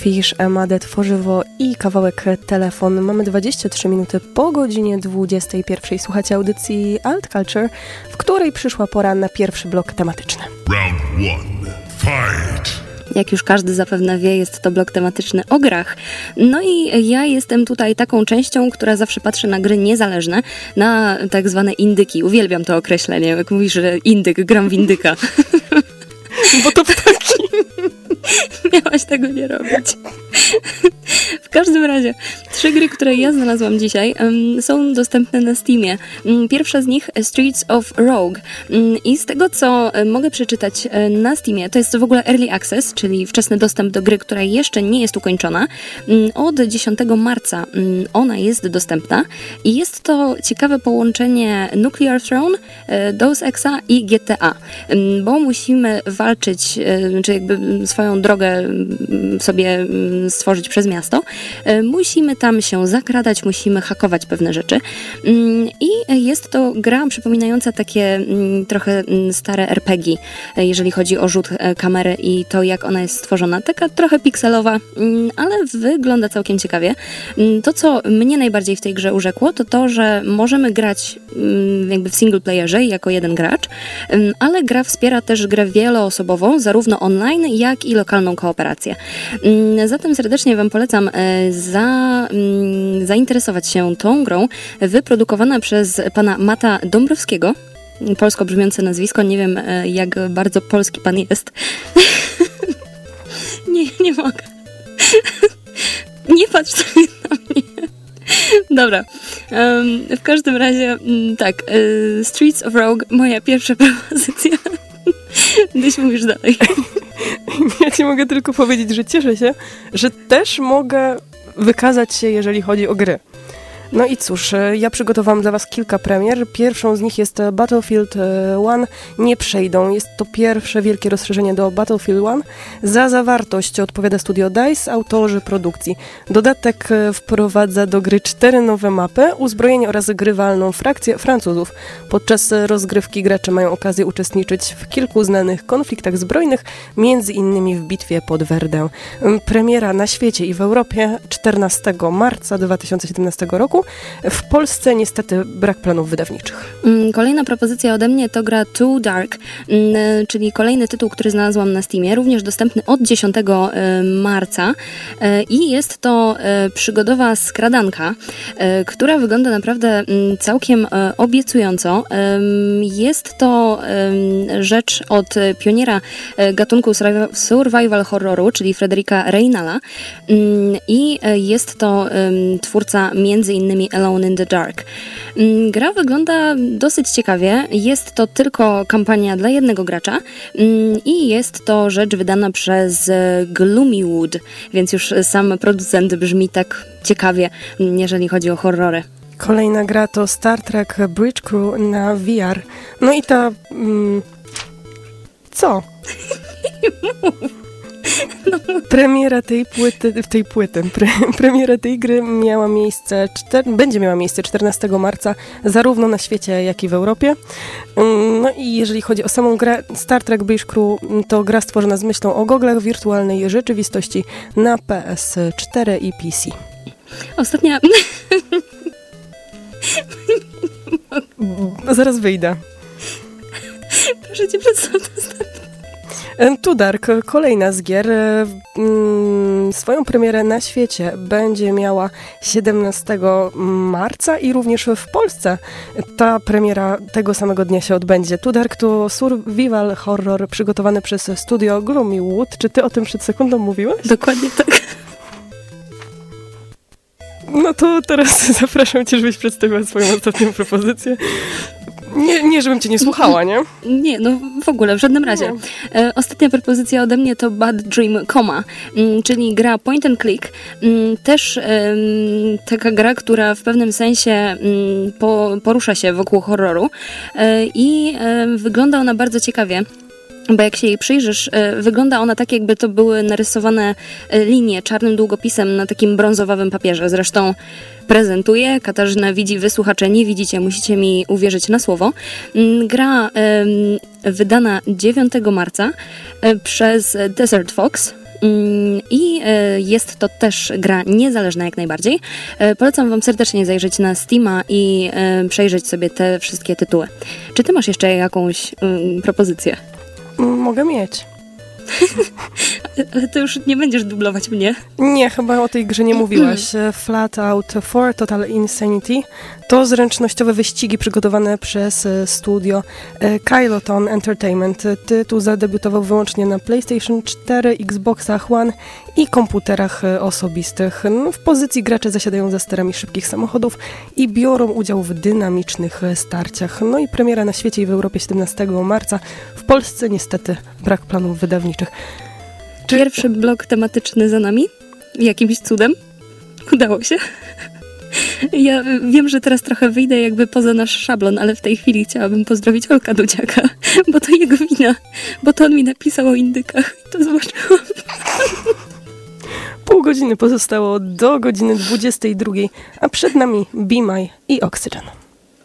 Fish, Emade, Tworzywo i kawałek Telefon. Mamy 23 minuty po godzinie 21. Słuchacie audycji Alt Culture, w której przyszła pora na pierwszy blok tematyczny. Round one, fight! Jak już każdy zapewne wie, jest to blok tematyczny o grach. No i ja jestem tutaj taką częścią, która zawsze patrzy na gry niezależne, na tak zwane indyki. Uwielbiam to określenie, jak mówisz, że indyk, gram w indyka. Bo to ptaki. Miałaś tego nie robić. W każdym razie, trzy gry, które ja znalazłam dzisiaj, są dostępne na Steamie. Um, pierwsza z nich Streets of Rogue. Um, I z tego, co mogę przeczytać na Steamie, to jest w ogóle Early Access, czyli wczesny dostęp do gry, która jeszcze nie jest ukończona. Od 10 marca ona jest dostępna i jest to ciekawe połączenie Nuclear Throne, Deus Exa i GTA, bo musimy walczyć, czy jakby swoją drogę sobie stworzyć przez miasto, e, musimy tam się zakradać, musimy hakować pewne rzeczy. Mm, I jest to gra przypominająca takie mm, trochę mm, stare RPG, e, jeżeli chodzi o rzut e, kamery i to, jak ona jest stworzona. Taka trochę pikselowa, ale wygląda całkiem ciekawie. To, co mnie najbardziej w tej grze urzekło, to to, że możemy grać jakby w single playerze jako jeden gracz, ale gra wspiera też grę wieloosobową, zarówno online, jak i lokalną kooperację. Zatem serdecznie Wam polecam e, za, mm, zainteresować się tą grą, wyprodukowana przez pana Mata Dąbrowskiego. Polsko brzmiące nazwisko, nie wiem e, jak bardzo polski pan jest. nie, nie mogę. nie patrz na mnie. Dobra. Um, w każdym razie, mm, tak. Uh, Streets of Rogue, moja pierwsza propozycja. Gdyś mówisz dalej. Ja ci mogę tylko powiedzieć, że cieszę się, że też mogę wykazać się, jeżeli chodzi o gry. No i cóż, e, ja przygotowałam dla Was kilka premier. Pierwszą z nich jest e, Battlefield 1. E, Nie przejdą. Jest to pierwsze wielkie rozszerzenie do Battlefield 1. Za zawartość odpowiada studio DICE, autorzy produkcji. Dodatek wprowadza do gry cztery nowe mapy, uzbrojenie oraz grywalną frakcję Francuzów. Podczas rozgrywki gracze mają okazję uczestniczyć w kilku znanych konfliktach zbrojnych, między innymi w bitwie pod Werdę. Premiera na świecie i w Europie 14 marca 2017 roku w Polsce niestety brak planów wydawniczych. Mm, kolejna propozycja ode mnie to gra Too Dark, mm, czyli kolejny tytuł, który znalazłam na Steamie, również dostępny od 10 e, marca e, i jest to e, przygodowa skradanka, która wygląda naprawdę mm, całkiem obiecująco. Jest to rzecz od pioniera gatunku survival horroru, czyli Frederika Reynala i jest to twórca między innymi Alone in the Dark. Mm, gra wygląda dosyć ciekawie. Jest to tylko kampania dla jednego gracza mm, i jest to rzecz wydana przez e, Gloomywood, więc już sam producent brzmi tak ciekawie, mm, jeżeli chodzi o horrory. Kolejna gra to Star Trek Bridge Crew na VR. No i ta... Mm, co? Premiera tej płyty, tej płyty, pre, premiera tej gry miała miejsce, czter, będzie miała miejsce 14 marca, zarówno na świecie, jak i w Europie. Mm, no i jeżeli chodzi o samą grę Star Trek Bridge Crew, to gra stworzona z myślą o goglach wirtualnej rzeczywistości na PS4 i PC. Ostatnia... Zaraz wyjdę. Proszę cię przedstawić To Dark, kolejna z gier, e, mm, swoją premierę na świecie będzie miała 17 marca i również w Polsce ta premiera tego samego dnia się odbędzie. To Dark to survival horror przygotowany przez studio Gloomywood. Czy ty o tym przed sekundą mówiłeś? Dokładnie tak. No to teraz zapraszam cię, żebyś przedstawiła swoją ostatnią propozycję. Nie, nie, żebym cię nie słuchała, nie? Nie, no w ogóle, w żadnym razie. E, ostatnia propozycja ode mnie to Bad Dream Coma, mm, czyli gra point and click. Mm, też taka gra, która w pewnym sensie mm, porusza się wokół horroru e, i wygląda ona bardzo ciekawie bo jak się jej przyjrzysz, wygląda ona tak, jakby to były narysowane linie czarnym długopisem na takim brązowym papierze. Zresztą prezentuję. Katarzyna widzi, wysłuchacze nie widzicie, musicie mi uwierzyć na słowo. Mm, gra wydana 9 marca e, przez Desert Fox Mm, I e, jest to też gra niezależna jak najbardziej. E, polecam Wam serdecznie zajrzeć na Steama i e, przejrzeć sobie te wszystkie tytuły. Czy Ty masz jeszcze jakąś mm, propozycję? Mogę mieć. Ale to już nie będziesz dublować mnie. Nie, chyba o tej grze nie mówiłaś. Flat Out 4 Total Insanity to zręcznościowe wyścigi przygotowane przez e, studio e, Kyloton Entertainment. Tytuł zadebiutował wyłącznie na PlayStation 4, Xboxach One i komputerach e, osobistych. No, w pozycji gracze zasiadają za sterami szybkich samochodów i biorą udział w dynamicznych starciach. No i premiera na świecie i w Europie 17 marca. W Polsce niestety brak planów wydawniczych. Czy... Pierwszy blok tematyczny za nami? Jakimś cudem? Udało się? Ja wiem, że teraz trochę wyjdę jakby poza nasz szablon, ale w tej chwili chciałabym pozdrowić Olka Dudziaka, bo to jego wina, bo to on mi napisał o indykach i to zobaczyłam. Pół godziny pozostało do godziny 22, a przed nami Be My i Oxygen.